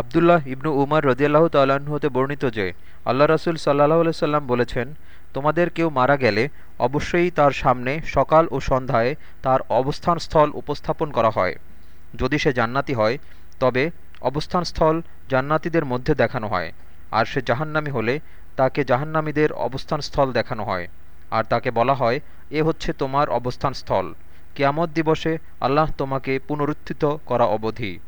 আবদুল্লাহ ইবনু উমর রদিয়াল্লাহ তাল্লাহ্ন হতে বর্ণিত যে, আল্লাহ রসুল সাল্লাহ সাল্লাম বলেছেন, তোমাদের কেউ মারা গেলে অবশ্যই তার সামনে সকাল ও সন্ধ্যায় তার অবস্থানস্থল উপস্থাপন করা হয়। যদি সে জান্নাতি হয়, তবে অবস্থানস্থল জান্নাতিদের মধ্যে দেখানো হয়। আর সে জাহান্নামি হলে তাকে জাহান্নামীদের অবস্থানস্থল দেখানো হয়। আর তাকে বলা হয়, এ হচ্ছে তোমার অবস্থানস্থল। কেয়ামত দিবসে আল্লাহ তোমাকে পুনরুত্থিত করা অবধি।